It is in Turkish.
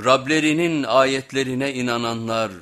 Rablerinin ayetlerine inananlar